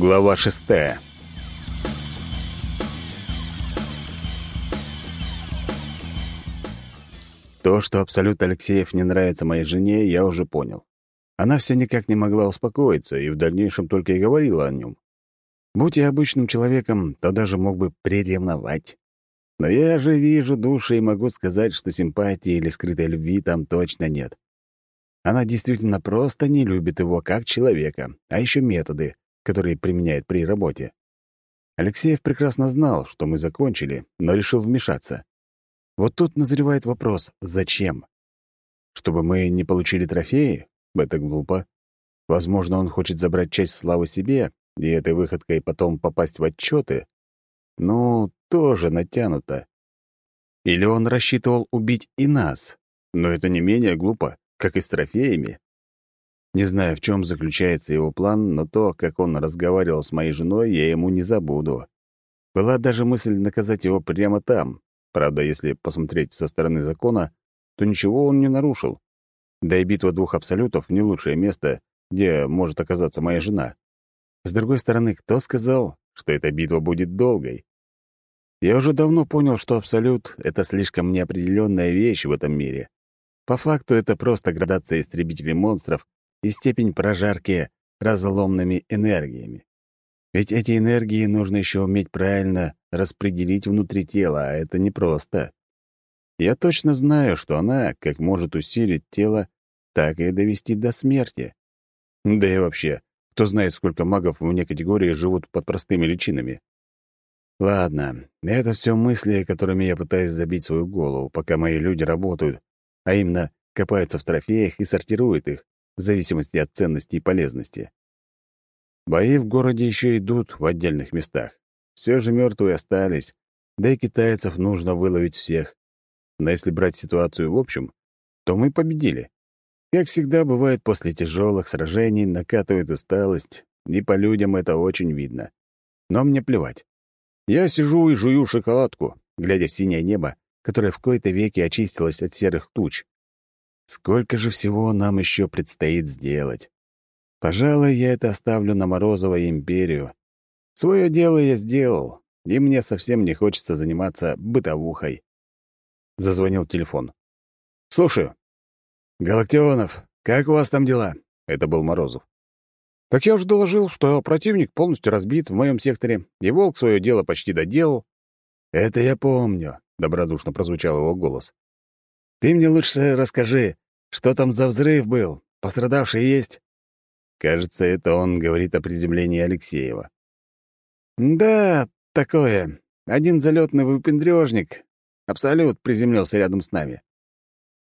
Глава шестая. То, что Абсолют Алексеев не нравится моей жене, я уже понял. Она все никак не могла успокоиться и в дальнейшем только и говорила о нем. Будь я обычным человеком, то даже мог бы приревновать. Но я же вижу души и могу сказать, что симпатии или скрытой любви там точно нет. Она действительно просто не любит его как человека, а еще методы, которые применяет при работе. Алексеев прекрасно знал, что мы закончили, но решил вмешаться. Вот тут назревает вопрос «зачем?». Чтобы мы не получили трофеи? Это глупо. Возможно, он хочет забрать часть славы себе и этой выходкой потом попасть в отчеты. Ну, тоже натянуто. Или он рассчитывал убить и нас, но это не менее глупо, как и с трофеями. Не знаю, в чем заключается его план, но то, как он разговаривал с моей женой, я ему не забуду. Была даже мысль наказать его прямо там, Правда, если посмотреть со стороны закона, то ничего он не нарушил. Да и битва двух абсолютов — не лучшее место, где может оказаться моя жена. С другой стороны, кто сказал, что эта битва будет долгой? Я уже давно понял, что абсолют — это слишком неопределенная вещь в этом мире. По факту это просто градация истребителей монстров и степень прожарки разломными энергиями. Ведь эти энергии нужно еще уметь правильно распределить внутри тела, а это непросто. Я точно знаю, что она как может усилить тело, так и довести до смерти. Да и вообще, кто знает, сколько магов вне категории живут под простыми личинами. Ладно, это все мысли, которыми я пытаюсь забить свою голову, пока мои люди работают, а именно копаются в трофеях и сортируют их, в зависимости от ценности и полезности. Бои в городе еще идут в отдельных местах. Все же мертвые остались, да и китайцев нужно выловить всех. Но если брать ситуацию в общем, то мы победили. Как всегда бывает после тяжелых сражений, накатывает усталость, и по людям это очень видно. Но мне плевать. Я сижу и жую шоколадку, глядя в синее небо, которое в кои-то веке очистилось от серых туч. Сколько же всего нам еще предстоит сделать? Пожалуй, я это оставлю на Морозова и Империю. Свое дело я сделал, и мне совсем не хочется заниматься бытовухой. Зазвонил телефон. «Слушаю». «Галактионов, как у вас там дела?» Это был Морозов. «Так я уже доложил, что противник полностью разбит в моем секторе, и Волк свое дело почти доделал». «Это я помню», — добродушно прозвучал его голос. «Ты мне лучше расскажи, что там за взрыв был? Пострадавшие есть?» Кажется, это он говорит о приземлении Алексеева. «Да, такое. Один залетный выпендрежник. Абсолют приземлился рядом с нами».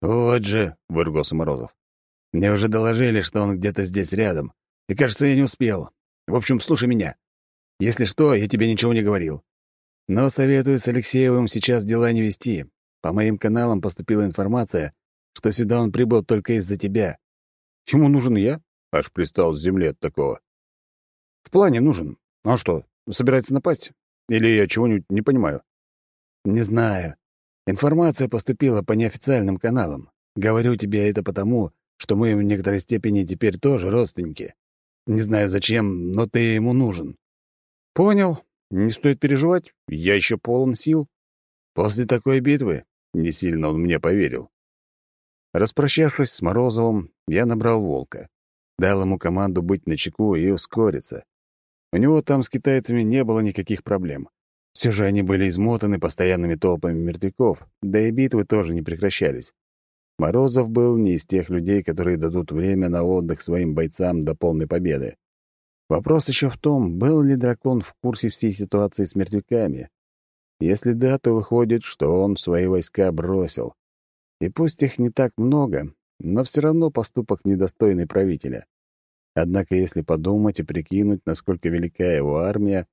«Вот же», — выругался Морозов. «Мне уже доложили, что он где-то здесь рядом. И, кажется, я не успел. В общем, слушай меня. Если что, я тебе ничего не говорил. Но советую с Алексеевым сейчас дела не вести. По моим каналам поступила информация, что сюда он прибыл только из-за тебя. Ему нужен я? Аж пристал с земли от такого. «В плане нужен. А что, собирается напасть? Или я чего-нибудь не понимаю?» «Не знаю. Информация поступила по неофициальным каналам. Говорю тебе это потому, что мы в некоторой степени теперь тоже родственники. Не знаю зачем, но ты ему нужен». «Понял. Не стоит переживать. Я еще полон сил». «После такой битвы?» — не сильно он мне поверил. Распрощавшись с Морозовым, я набрал волка дал ему команду быть начеку и ускориться. У него там с китайцами не было никаких проблем. Все же они были измотаны постоянными толпами мертвяков, да и битвы тоже не прекращались. Морозов был не из тех людей, которые дадут время на отдых своим бойцам до полной победы. Вопрос еще в том, был ли дракон в курсе всей ситуации с мертвяками. Если да, то выходит, что он свои войска бросил. И пусть их не так много, но все равно поступок недостойный правителя. Однако, если подумать и прикинуть, насколько велика его армия,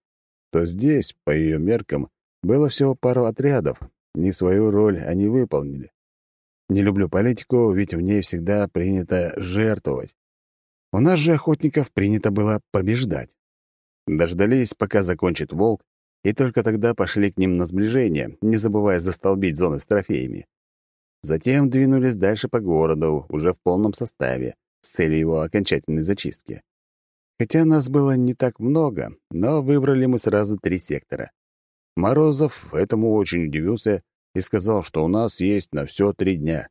то здесь, по ее меркам, было всего пару отрядов, не свою роль они выполнили. Не люблю политику, ведь в ней всегда принято жертвовать. У нас же охотников принято было побеждать. Дождались, пока закончит волк, и только тогда пошли к ним на сближение, не забывая застолбить зоны с трофеями. Затем двинулись дальше по городу, уже в полном составе, с целью его окончательной зачистки. Хотя нас было не так много, но выбрали мы сразу три сектора. Морозов этому очень удивился и сказал, что у нас есть на все три дня.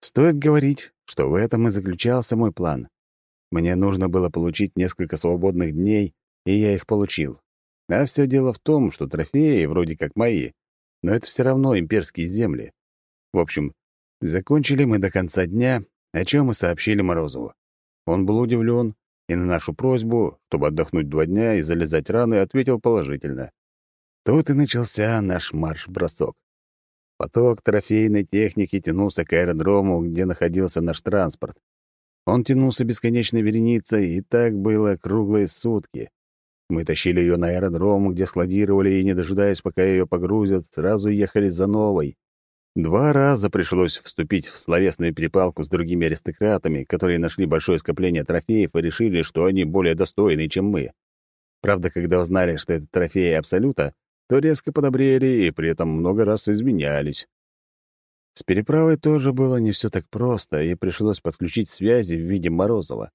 Стоит говорить, что в этом и заключался мой план. Мне нужно было получить несколько свободных дней, и я их получил. А все дело в том, что трофеи вроде как мои, но это все равно имперские земли. В общем, закончили мы до конца дня, о чем мы сообщили Морозову. Он был удивлен и на нашу просьбу, чтобы отдохнуть два дня и залезать раны, ответил положительно. Тут и начался наш марш-бросок. Поток трофейной техники тянулся к аэродрому, где находился наш транспорт. Он тянулся бесконечной вереницей, и так было круглые сутки. Мы тащили ее на аэродром, где складировали, и, не дожидаясь, пока ее погрузят, сразу ехали за новой. Два раза пришлось вступить в словесную перепалку с другими аристократами, которые нашли большое скопление трофеев и решили, что они более достойны, чем мы. Правда, когда узнали, что это трофеи Абсолюта, то резко подобрели и при этом много раз изменялись. С переправой тоже было не все так просто, и пришлось подключить связи в виде Морозова.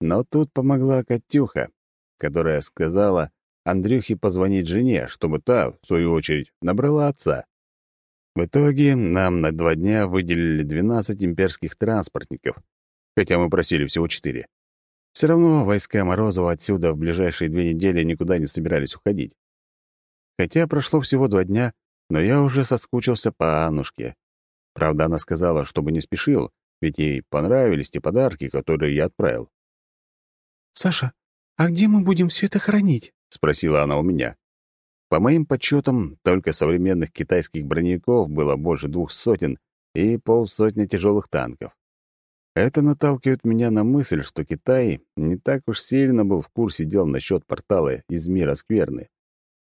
Но тут помогла Катюха, которая сказала Андрюхе позвонить жене, чтобы та, в свою очередь, набрала отца. В итоге нам на два дня выделили 12 имперских транспортников, хотя мы просили всего четыре. Все равно войска Морозова отсюда в ближайшие две недели никуда не собирались уходить. Хотя прошло всего два дня, но я уже соскучился по Аннушке. Правда, она сказала, чтобы не спешил, ведь ей понравились те подарки, которые я отправил. «Саша, «А где мы будем все это хранить?» — спросила она у меня. По моим подсчетам, только современных китайских броневиков было больше двух сотен и полсотни тяжелых танков. Это наталкивает меня на мысль, что Китай не так уж сильно был в курсе дел насчет портала из мира скверны.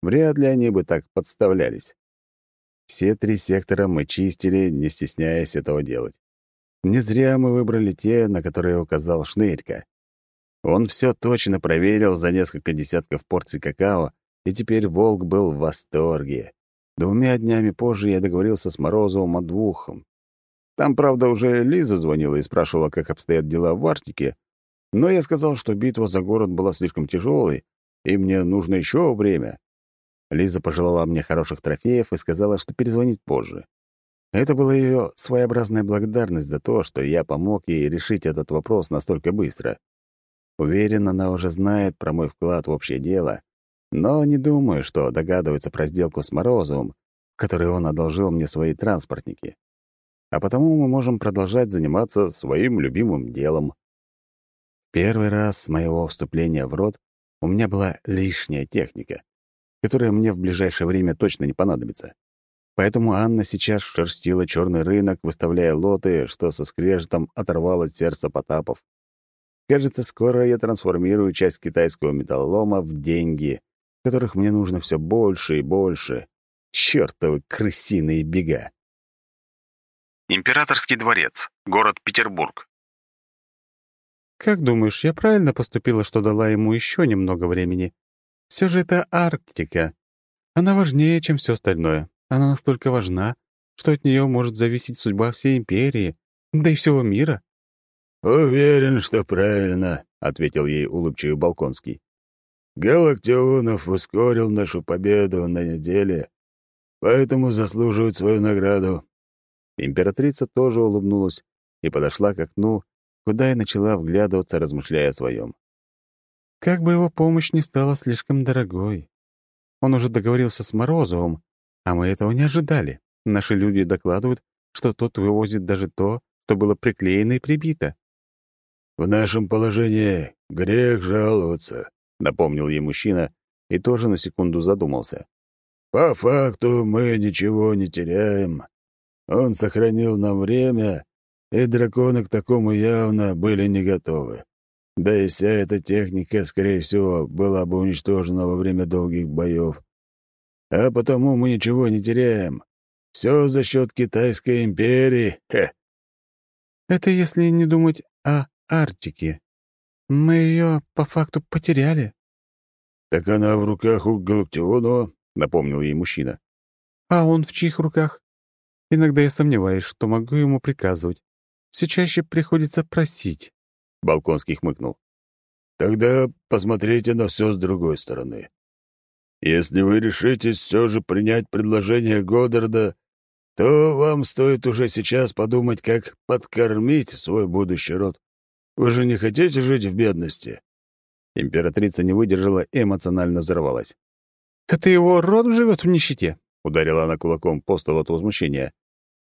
Вряд ли они бы так подставлялись. Все три сектора мы чистили, не стесняясь этого делать. Не зря мы выбрали те, на которые указал Шнырька. Он все точно проверил за несколько десятков порций какао, и теперь волк был в восторге. Двумя днями позже я договорился с Морозовым о двухом. Там, правда, уже Лиза звонила и спрашивала, как обстоят дела в Арктике, но я сказал, что битва за город была слишком тяжелой, и мне нужно еще время. Лиза пожелала мне хороших трофеев и сказала, что перезвонит позже. Это была ее своеобразная благодарность за то, что я помог ей решить этот вопрос настолько быстро. Уверен, она уже знает про мой вклад в общее дело, но не думаю, что догадывается про сделку с Морозовым, в которой он одолжил мне свои транспортники. А потому мы можем продолжать заниматься своим любимым делом. Первый раз с моего вступления в род у меня была лишняя техника, которая мне в ближайшее время точно не понадобится. Поэтому Анна сейчас шерстила черный рынок, выставляя лоты, что со скрежетом оторвало от сердца Потапов. Кажется, скоро я трансформирую часть китайского металлолома в деньги, которых мне нужно все больше и больше. Чёртовы крысиные бега. Императорский дворец, город Петербург. «Как думаешь, я правильно поступила, что дала ему еще немного времени? Все же это Арктика. Она важнее, чем все остальное. Она настолько важна, что от нее может зависеть судьба всей империи, да и всего мира. «Уверен, что правильно», — ответил ей улыбчивый Балконский. «Галактионов ускорил нашу победу на неделе, поэтому заслуживает свою награду». Императрица тоже улыбнулась и подошла к окну, куда и начала вглядываться, размышляя о своем. «Как бы его помощь не стала слишком дорогой. Он уже договорился с Морозовым, а мы этого не ожидали. Наши люди докладывают, что тот вывозит даже то, что было приклеено и прибито. «В нашем положении грех жаловаться», — напомнил ей мужчина и тоже на секунду задумался. «По факту мы ничего не теряем. Он сохранил нам время, и драконы к такому явно были не готовы. Да и вся эта техника, скорее всего, была бы уничтожена во время долгих боев. А потому мы ничего не теряем. Все за счет Китайской империи. Хе. Это если не думать о Арктики. Мы ее по факту потеряли». «Так она в руках у Галактионова», — напомнил ей мужчина. «А он в чьих руках? Иногда я сомневаюсь, что могу ему приказывать. Все чаще приходится просить». Балконский хмыкнул. Тогда посмотрите на все с другой стороны. Если вы решитесь все же принять предложение Годдарда, то вам стоит уже сейчас подумать, как подкормить свой будущий род. Вы же не хотите жить в бедности?» Императрица не выдержала и эмоционально взорвалась. «Это его род живет в нищете?» — ударила она кулаком по столу от возмущения.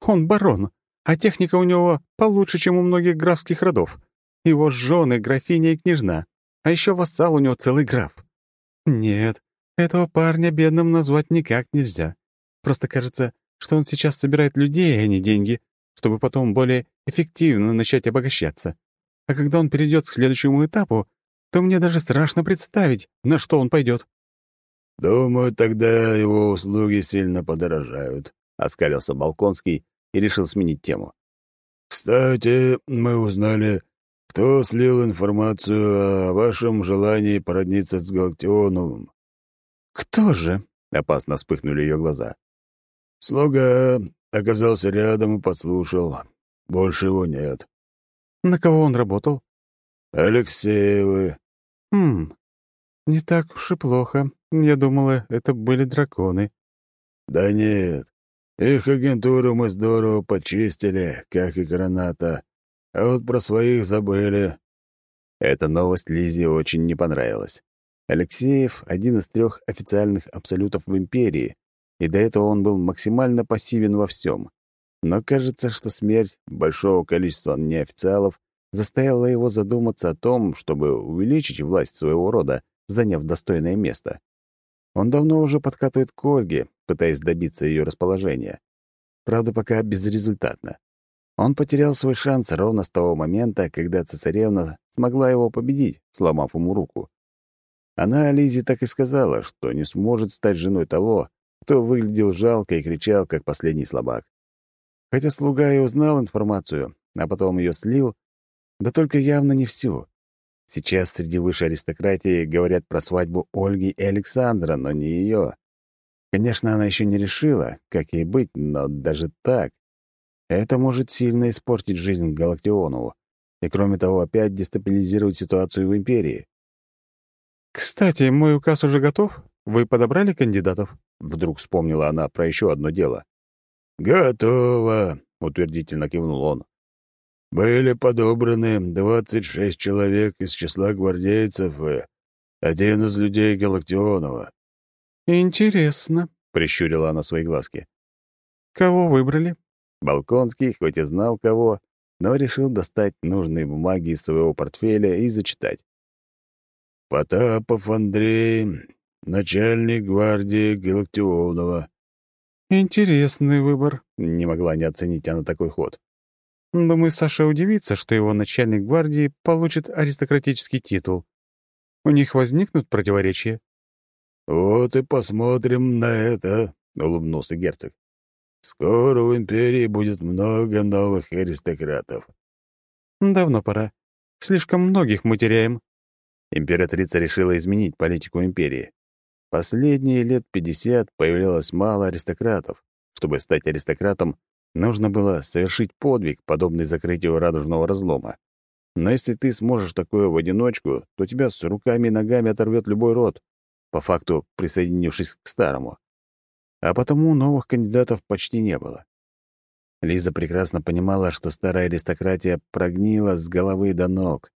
«Он барон, а техника у него получше, чем у многих графских родов. Его жены — графиня и княжна, а еще вассал у него целый граф. Нет, этого парня бедным назвать никак нельзя. Просто кажется, что он сейчас собирает людей, а не деньги, чтобы потом более эффективно начать обогащаться. А когда он перейдет к следующему этапу, то мне даже страшно представить, на что он пойдет. «Думаю, тогда его услуги сильно подорожают», — оскалился Балконский и решил сменить тему. «Кстати, мы узнали, кто слил информацию о вашем желании породниться с Галактионовым». «Кто же?» — опасно вспыхнули ее глаза. «Слуга оказался рядом и подслушал. Больше его нет». «На кого он работал?» «Алексеевы». «Хм, не так уж и плохо. Я думала, это были драконы». «Да нет. Их агентуру мы здорово почистили, как и граната. А вот про своих забыли». Эта новость Лизе очень не понравилась. Алексеев — один из трех официальных абсолютов в империи, и до этого он был максимально пассивен во всем. Но кажется, что смерть большого количества неофициалов заставила его задуматься о том, чтобы увеличить власть своего рода, заняв достойное место. Он давно уже подкатывает к Ольге, пытаясь добиться ее расположения. Правда, пока безрезультатно. Он потерял свой шанс ровно с того момента, когда цесаревна смогла его победить, сломав ему руку. Она Лизе так и сказала, что не сможет стать женой того, кто выглядел жалко и кричал, как последний слабак. Хотя слуга и узнал информацию, а потом ее слил, да только явно не всю. Сейчас среди высшей аристократии говорят про свадьбу Ольги и Александра, но не ее. Конечно, она еще не решила, как ей быть, но даже так. Это может сильно испортить жизнь Галактионову и, кроме того, опять дестабилизировать ситуацию в Империи. «Кстати, мой указ уже готов? Вы подобрали кандидатов?» Вдруг вспомнила она про еще одно дело. «Готово», — утвердительно кивнул он. Были подобраны 26 человек из числа гвардейцев и один из людей Галактионова. «Интересно», — прищурила она свои глазки. «Кого выбрали?» Балконский, хоть и знал кого, но решил достать нужные бумаги из своего портфеля и зачитать. «Потапов Андрей, начальник гвардии Галактионова». «Интересный выбор», — не могла не оценить она такой ход. Думаю, Саша удивится, что его начальник гвардии получит аристократический титул. У них возникнут противоречия. «Вот и посмотрим на это», — улыбнулся герцог. «Скоро в империи будет много новых аристократов». «Давно пора. Слишком многих мы теряем». Императрица решила изменить политику империи. Последние лет пятьдесят появлялось мало аристократов. Чтобы стать аристократом, Нужно было совершить подвиг, подобный закрытию радужного разлома. Но если ты сможешь такое в одиночку, то тебя с руками и ногами оторвет любой род, по факту присоединившись к старому. А потому новых кандидатов почти не было. Лиза прекрасно понимала, что старая аристократия прогнила с головы до ног.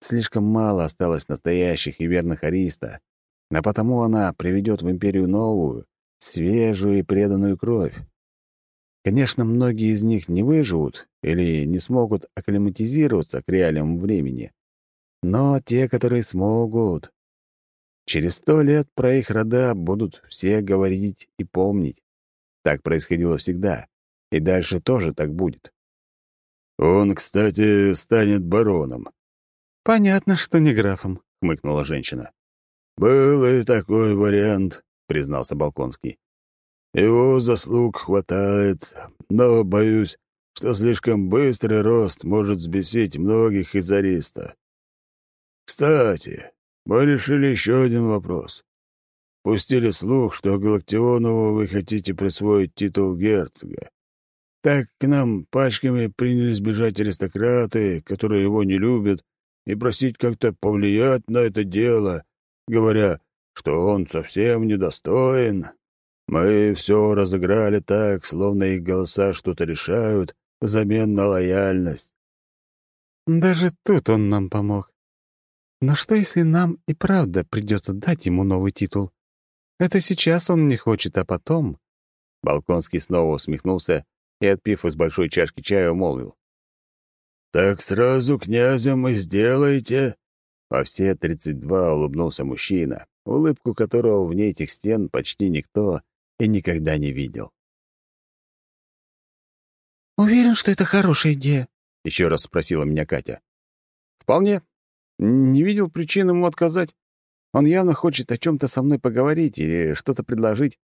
Слишком мало осталось настоящих и верных ариста, а потому она приведет в империю новую, свежую и преданную кровь. Конечно, многие из них не выживут или не смогут акклиматизироваться к реалиям времени. Но те, которые смогут... Через сто лет про их рода будут все говорить и помнить. Так происходило всегда. И дальше тоже так будет. «Он, кстати, станет бароном». «Понятно, что не графом», — хмыкнула женщина. «Был и такой вариант», — признался Балконский. Его заслуг хватает, но боюсь, что слишком быстрый рост может сбесить многих из ариста. Кстати, мы решили еще один вопрос. Пустили слух, что Галактионову вы хотите присвоить титул герцога. Так к нам пачками принялись бежать аристократы, которые его не любят и просить как-то повлиять на это дело, говоря, что он совсем недостоин. Мы все разыграли так, словно их голоса что-то решают взамен на лояльность. Даже тут он нам помог. Но что, если нам и правда придется дать ему новый титул? Это сейчас он не хочет, а потом...» Балконский снова усмехнулся и, отпив из большой чашки чая, молвил. «Так сразу князем и сделайте!» Во все тридцать два улыбнулся мужчина, улыбку которого вне этих стен почти никто и никогда не видел. «Уверен, что это хорошая идея?» — еще раз спросила меня Катя. «Вполне. Не видел причин ему отказать. Он явно хочет о чем то со мной поговорить или что-то предложить.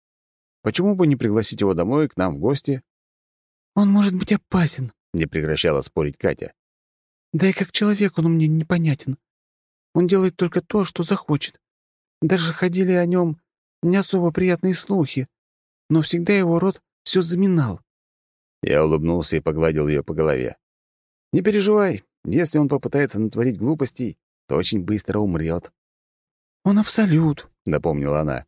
Почему бы не пригласить его домой, к нам в гости?» «Он может быть опасен», — не прекращала спорить Катя. «Да и как человек он мне непонятен. Он делает только то, что захочет. Даже ходили о нем не особо приятные слухи, но всегда его рот все заминал». Я улыбнулся и погладил ее по голове. «Не переживай, если он попытается натворить глупостей, то очень быстро умрет. «Он абсолют», — напомнила она.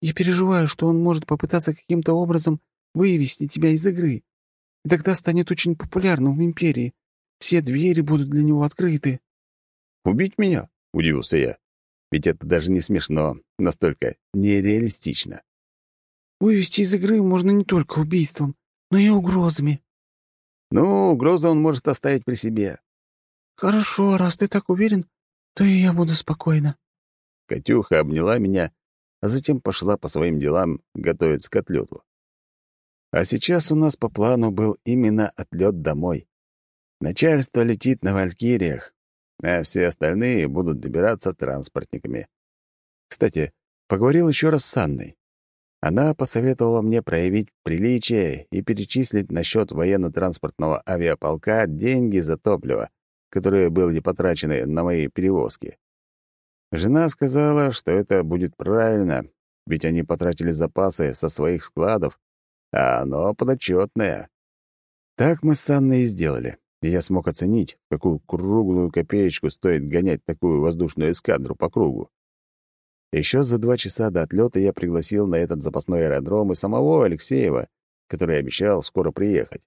«Я переживаю, что он может попытаться каким-то образом вывести тебя из игры. И тогда станет очень популярным в Империи. Все двери будут для него открыты». «Убить меня?» — удивился я. Ведь это даже не смешно, настолько нереалистично. «Вывести из игры можно не только убийством, но и угрозами». «Ну, угрозы он может оставить при себе». «Хорошо, раз ты так уверен, то и я буду спокойна». Катюха обняла меня, а затем пошла по своим делам готовиться к отлету. А сейчас у нас по плану был именно отлет домой. Начальство летит на «Валькириях», а все остальные будут добираться транспортниками. Кстати, поговорил еще раз с Анной. Она посоветовала мне проявить приличие и перечислить на счет военно-транспортного авиаполка деньги за топливо, которые были потрачены на мои перевозки. Жена сказала, что это будет правильно, ведь они потратили запасы со своих складов, а оно подотчетное. Так мы с Анной и сделали, и я смог оценить, какую круглую копеечку стоит гонять такую воздушную эскадру по кругу. Еще за два часа до отлета я пригласил на этот запасной аэродром и самого Алексеева, который обещал скоро приехать.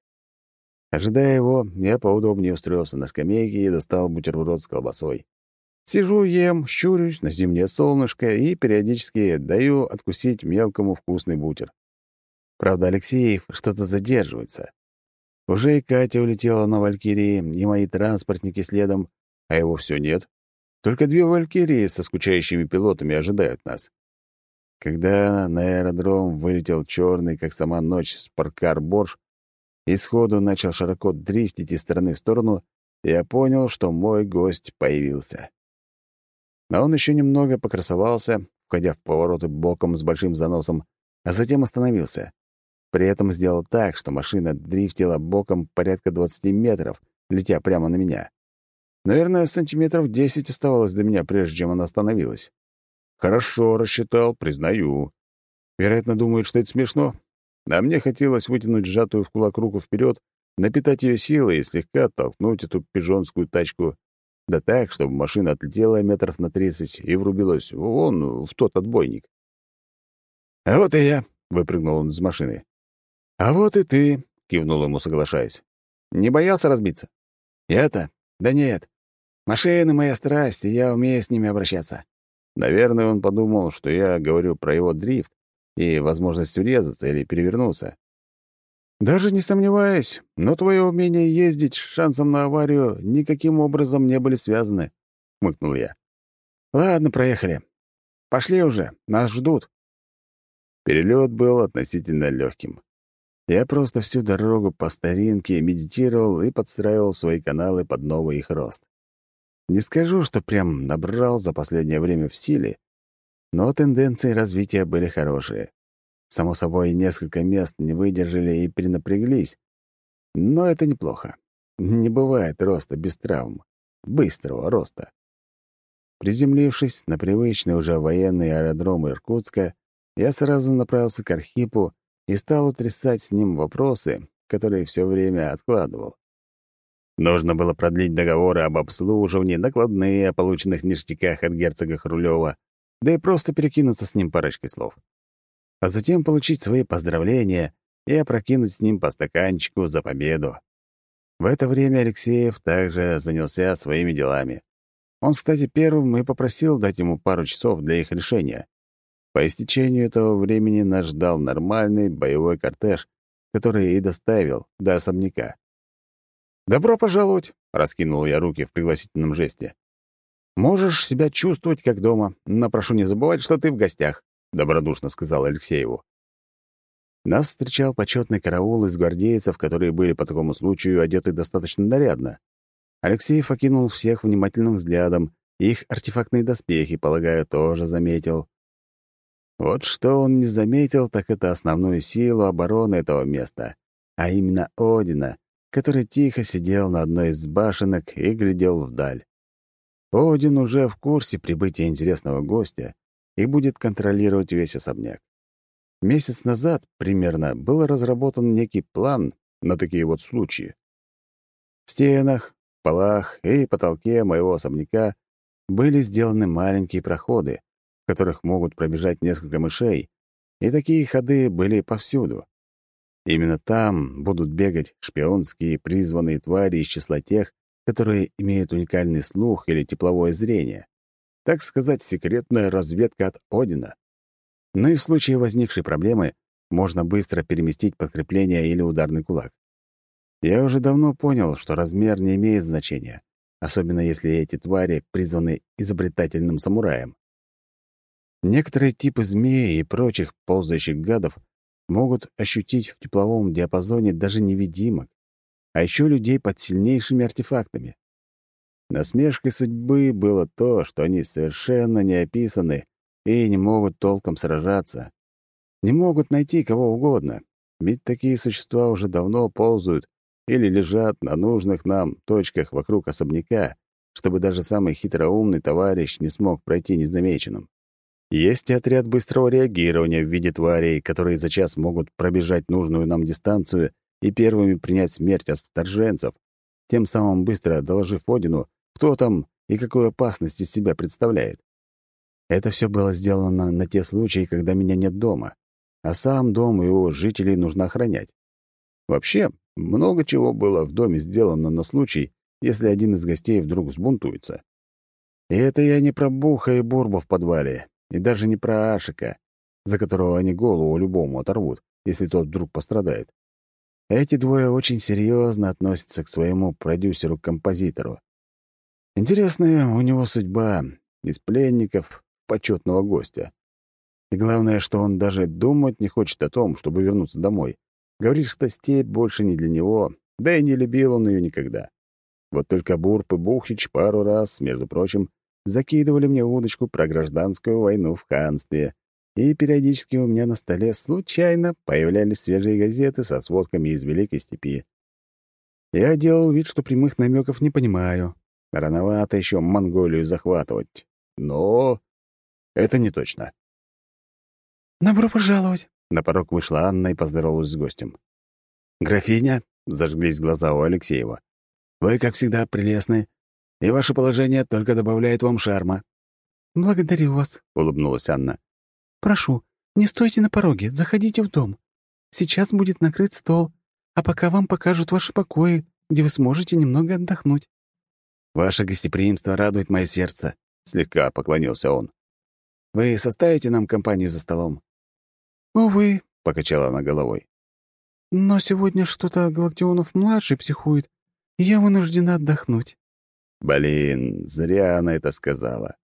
Ожидая его, я поудобнее устроился на скамейке и достал бутерброд с колбасой. Сижу, ем, щурюсь на зимнее солнышко и периодически даю откусить мелкому вкусный бутер. Правда, Алексеев что-то задерживается. Уже и Катя улетела на Валькирии, и мои транспортники следом, а его все нет. Только две «Валькирии» со скучающими пилотами ожидают нас. Когда на аэродром вылетел черный, как сама ночь, спаркар «Борж», и сходу начал широко дрифтить из стороны в сторону, я понял, что мой гость появился. Но он еще немного покрасовался, входя в повороты боком с большим заносом, а затем остановился. При этом сделал так, что машина дрифтила боком порядка 20 метров, летя прямо на меня. Наверное, сантиметров десять оставалось до меня, прежде чем она остановилась. Хорошо рассчитал, признаю. Вероятно, думает, что это смешно. А мне хотелось вытянуть сжатую в кулак руку вперед, напитать ее силой и слегка толкнуть эту пижонскую тачку. Да так, чтобы машина отлетела метров на тридцать и врубилась вон в тот отбойник. «А вот и я», — выпрыгнул он из машины. «А вот и ты», — кивнул ему, соглашаясь. «Не боялся разбиться?» «Я-то? Да нет. Машины — моя страсть, и я умею с ними обращаться». Наверное, он подумал, что я говорю про его дрифт и возможность урезаться или перевернуться. «Даже не сомневаюсь, но твое умение ездить с шансом на аварию никаким образом не были связаны», — хмыкнул я. «Ладно, проехали. Пошли уже, нас ждут». Перелет был относительно легким. Я просто всю дорогу по старинке медитировал и подстраивал свои каналы под новый их рост. Не скажу, что прям набрал за последнее время в силе, но тенденции развития были хорошие. Само собой, несколько мест не выдержали и перенапряглись, но это неплохо. Не бывает роста без травм, быстрого роста. Приземлившись на привычный уже военный аэродром Иркутска, я сразу направился к Архипу и стал утрясать с ним вопросы, которые все время откладывал. Нужно было продлить договоры об обслуживании, накладные о полученных ништяках от герцога Хрулева, да и просто перекинуться с ним парочкой слов. А затем получить свои поздравления и опрокинуть с ним по стаканчику за победу. В это время Алексеев также занялся своими делами. Он, кстати, первым и попросил дать ему пару часов для их решения. По истечению этого времени нас ждал нормальный боевой кортеж, который и доставил до особняка. «Добро пожаловать!» — раскинул я руки в пригласительном жесте. «Можешь себя чувствовать как дома, но прошу не забывать, что ты в гостях», — добродушно сказал Алексееву. Нас встречал почетный караул из гвардейцев, которые были по такому случаю одеты достаточно нарядно. Алексеев окинул всех внимательным взглядом, их артефактные доспехи, полагаю, тоже заметил. Вот что он не заметил, так это основную силу обороны этого места, а именно Одина, который тихо сидел на одной из башенок и глядел вдаль. Один уже в курсе прибытия интересного гостя и будет контролировать весь особняк. Месяц назад, примерно, был разработан некий план на такие вот случаи. В стенах, полах и потолке моего особняка были сделаны маленькие проходы, которых могут пробежать несколько мышей, и такие ходы были повсюду. Именно там будут бегать шпионские призванные твари из числа тех, которые имеют уникальный слух или тепловое зрение. Так сказать, секретная разведка от Одина. Ну и в случае возникшей проблемы можно быстро переместить подкрепление или ударный кулак. Я уже давно понял, что размер не имеет значения, особенно если эти твари призваны изобретательным самураем. Некоторые типы змей и прочих ползающих гадов могут ощутить в тепловом диапазоне даже невидимок, а еще людей под сильнейшими артефактами. Насмешкой судьбы было то, что они совершенно не описаны и не могут толком сражаться. Не могут найти кого угодно, ведь такие существа уже давно ползают или лежат на нужных нам точках вокруг особняка, чтобы даже самый хитроумный товарищ не смог пройти незамеченным. Есть и отряд быстрого реагирования в виде тварей, которые за час могут пробежать нужную нам дистанцию и первыми принять смерть от вторженцев, тем самым быстро доложив Одину, кто там и какую опасность из себя представляет. Это все было сделано на те случаи, когда меня нет дома, а сам дом и его жителей нужно охранять. Вообще, много чего было в доме сделано на случай, если один из гостей вдруг взбунтуется. И это я не про Буха и Бурбу в подвале, и даже не про Ашика, за которого они голову любому оторвут, если тот вдруг пострадает. Эти двое очень серьезно относятся к своему продюсеру-композитору. Интересная у него судьба из пленников почетного гостя. И главное, что он даже думать не хочет о том, чтобы вернуться домой. Говорит, что степь больше не для него, да и не любил он ее никогда. Вот только Бурп и Бухич пару раз, между прочим, закидывали мне удочку про гражданскую войну в ханстве, и периодически у меня на столе случайно появлялись свежие газеты со сводками из Великой Степи. Я делал вид, что прямых намеков не понимаю. Рановато еще Монголию захватывать. Но это не точно. «Добро пожаловать!» На порог вышла Анна и поздоровалась с гостем. «Графиня?» — зажглись глаза у Алексеева. «Вы, как всегда, прелестны и ваше положение только добавляет вам шарма». «Благодарю вас», — улыбнулась Анна. «Прошу, не стойте на пороге, заходите в дом. Сейчас будет накрыт стол, а пока вам покажут ваши покои, где вы сможете немного отдохнуть». «Ваше гостеприимство радует мое сердце», — слегка поклонился он. «Вы составите нам компанию за столом?» «Увы», — покачала она головой. «Но сегодня что-то Галактионов-младший психует, и я вынуждена отдохнуть». Блин, зря она это сказала.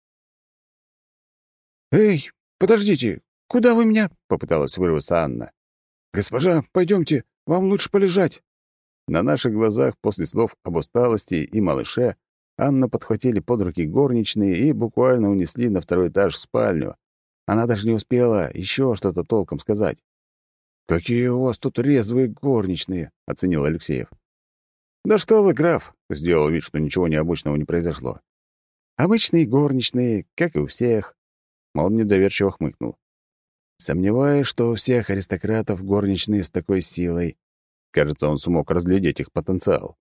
«Эй, подождите! Куда вы меня?» — попыталась вырваться Анна. «Госпожа, пойдемте, вам лучше полежать». На наших глазах после слов об усталости и малыше Анна подхватили под руки горничные и буквально унесли на второй этаж в спальню. Она даже не успела еще что-то толком сказать. «Какие у вас тут резвые горничные!» — оценил Алексеев. «Да что вы, граф!» — сделал вид, что ничего необычного не произошло. «Обычные горничные, как и у всех». Он недоверчиво хмыкнул. «Сомневаюсь, что у всех аристократов горничные с такой силой». Кажется, он смог разглядеть их потенциал.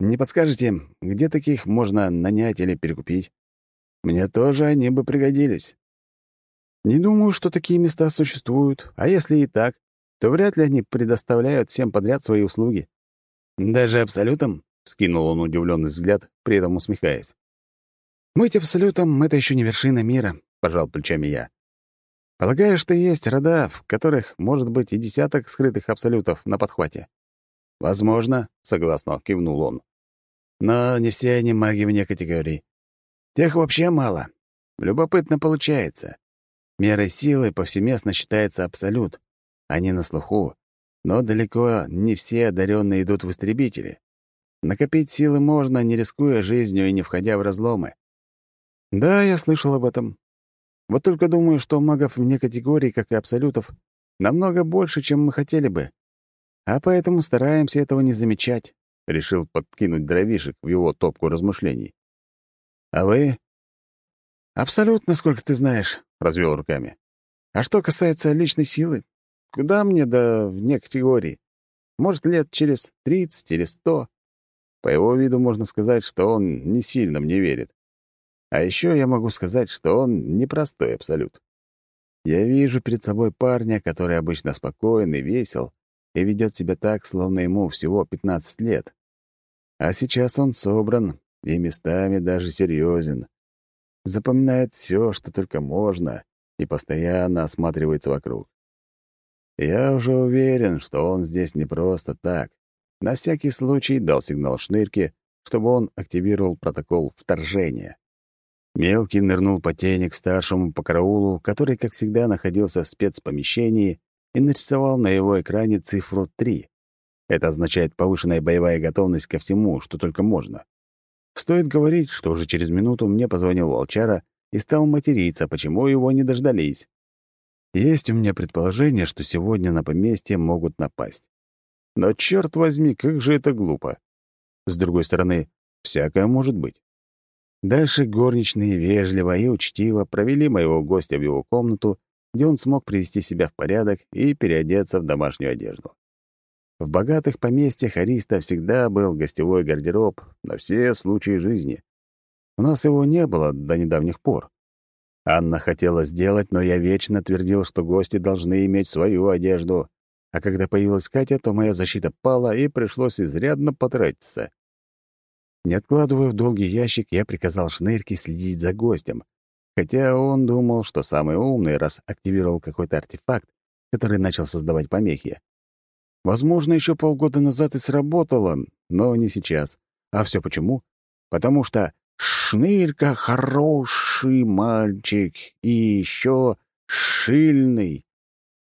Не подскажете, где таких можно нанять или перекупить? Мне тоже они бы пригодились. Не думаю, что такие места существуют, а если и так, то вряд ли они предоставляют всем подряд свои услуги. Даже абсолютом? — скинул он удивленный взгляд, при этом усмехаясь. «Мыть абсолютом — это еще не вершина мира», — пожал плечами я. «Полагаю, что есть рода, в которых может быть и десяток скрытых абсолютов на подхвате». «Возможно», — согласно кивнул он. «Но не все они маги вне категории. Тех вообще мало. Любопытно получается. Мерой силы повсеместно считается абсолют. Они на слуху, но далеко не все одаренные идут в истребители. Накопить силы можно, не рискуя жизнью и не входя в разломы. Да, я слышал об этом. Вот только думаю, что магов вне категории, как и абсолютов, намного больше, чем мы хотели бы. А поэтому стараемся этого не замечать. Решил подкинуть дровишек в его топку размышлений. А вы? Абсолютно, сколько ты знаешь, развел руками. А что касается личной силы, куда мне до вне категории? Может, лет через тридцать или сто. По его виду можно сказать, что он не сильно мне верит. А еще я могу сказать, что он непростой абсолют. Я вижу перед собой парня, который обычно спокоен и весел, и ведет себя так, словно ему всего 15 лет. А сейчас он собран и местами даже серьезен. Запоминает все, что только можно, и постоянно осматривается вокруг. Я уже уверен, что он здесь не просто так. На всякий случай дал сигнал шнырке, чтобы он активировал протокол вторжения. Мелкий нырнул по тени к старшему по караулу, который, как всегда, находился в спецпомещении и нарисовал на его экране цифру 3. Это означает повышенная боевая готовность ко всему, что только можно. Стоит говорить, что уже через минуту мне позвонил Волчара и стал материться, почему его не дождались. Есть у меня предположение, что сегодня на поместье могут напасть. Но, черт возьми, как же это глупо. С другой стороны, всякое может быть. Дальше горничные вежливо и учтиво провели моего гостя в его комнату, где он смог привести себя в порядок и переодеться в домашнюю одежду. В богатых поместьях Ариста всегда был гостевой гардероб на все случаи жизни. У нас его не было до недавних пор. Анна хотела сделать, но я вечно твердил, что гости должны иметь свою одежду, а когда появилась Катя, то моя защита пала, и пришлось изрядно потратиться. Не откладывая в долгий ящик, я приказал Шнырке следить за гостем, хотя он думал, что самый умный, раз активировал какой-то артефакт, который начал создавать помехи. Возможно, еще полгода назад и сработало, но не сейчас. А все почему? Потому что Шнырка хороший мальчик и еще шильный.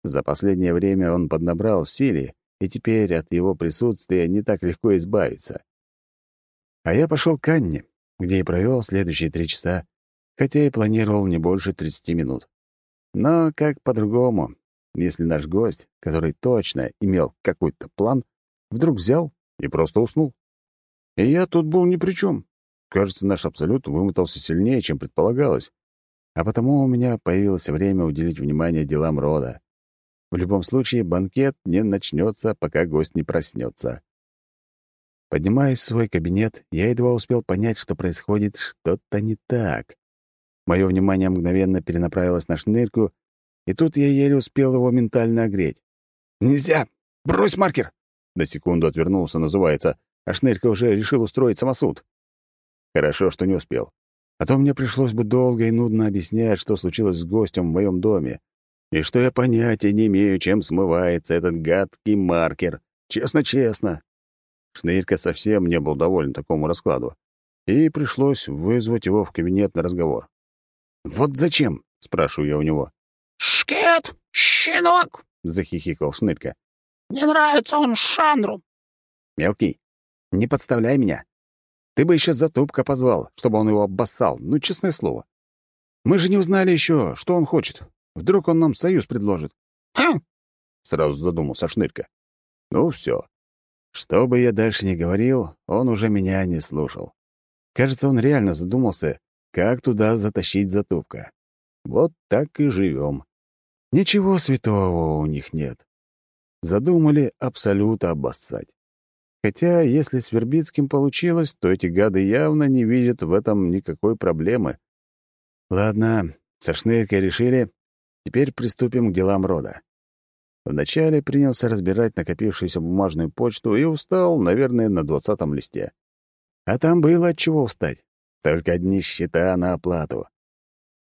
За последнее время он поднабрал в силе, и теперь от его присутствия не так легко избавиться. А я пошел к Анне, где и провел следующие три часа, хотя и планировал не больше 30 минут. Но как по-другому, если наш гость, который точно имел какой-то план, вдруг взял и просто уснул? И я тут был ни при чем. Кажется, наш абсолют вымотался сильнее, чем предполагалось, а потому у меня появилось время уделить внимание делам рода. В любом случае, банкет не начнется, пока гость не проснется. Поднимаясь в свой кабинет, я едва успел понять, что происходит что-то не так. Мое внимание мгновенно перенаправилось на шнырку, и тут я еле успел его ментально огреть. «Нельзя! Брось маркер!» До секунду отвернулся, называется, а шнырка уже решил устроить самосуд. Хорошо, что не успел. А то мне пришлось бы долго и нудно объяснять, что случилось с гостем в моем доме, и что я понятия не имею, чем смывается этот гадкий маркер. Честно-честно. Шнырька совсем не был доволен такому раскладу, и пришлось вызвать его в кабинет на разговор. «Вот зачем?» — спрашиваю я у него. «Шкет! Щенок!» — захихикал Шнырька. «Не нравится он Шандру!» «Мелкий, не подставляй меня. Ты бы еще Затупка позвал, чтобы он его обоссал, ну, честное слово. Мы же не узнали еще, что он хочет. Вдруг он нам союз предложит. «Хм!» — сразу задумался Шнырька. Ну, все. Что бы я дальше ни говорил, он уже меня не слушал. Кажется, он реально задумался, как туда затащить затупка. Вот так и живем. Ничего святого у них нет. Задумали абсолютно обоссать. Хотя, если с Вербицким получилось, то эти гады явно не видят в этом никакой проблемы. Ладно, со Шныркой решили. Теперь приступим к делам рода. Вначале принялся разбирать накопившуюся бумажную почту и устал, наверное, на двадцатом листе. А там было от чего устать. Только одни счета на оплату.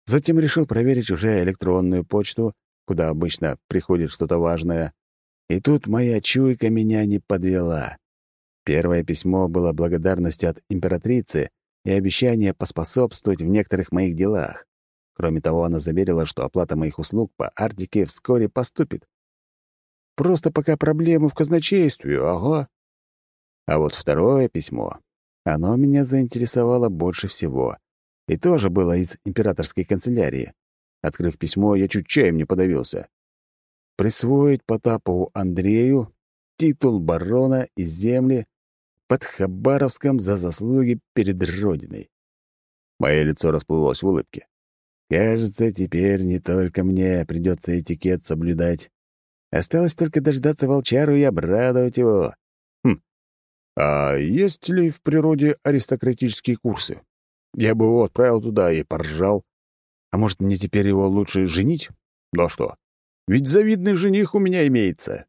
Затем решил проверить уже электронную почту, куда обычно приходит что-то важное. И тут моя чуйка меня не подвела. Первое письмо было благодарностью от императрицы и обещание поспособствовать в некоторых моих делах. Кроме того, она заверила, что оплата моих услуг по Арктике вскоре поступит. Просто пока проблемы в казначействе, ага. А вот второе письмо, оно меня заинтересовало больше всего. И тоже было из императорской канцелярии. Открыв письмо, я чуть чаем не подавился. Присвоить Потапову Андрею титул барона и земли под Хабаровском за заслуги перед Родиной. Мое лицо расплылось в улыбке. Кажется, теперь не только мне придется этикет соблюдать. Осталось только дождаться волчару и обрадовать его. Хм. А есть ли в природе аристократические курсы? Я бы его отправил туда и поржал. А может, мне теперь его лучше женить? Да что? Ведь завидный жених у меня имеется.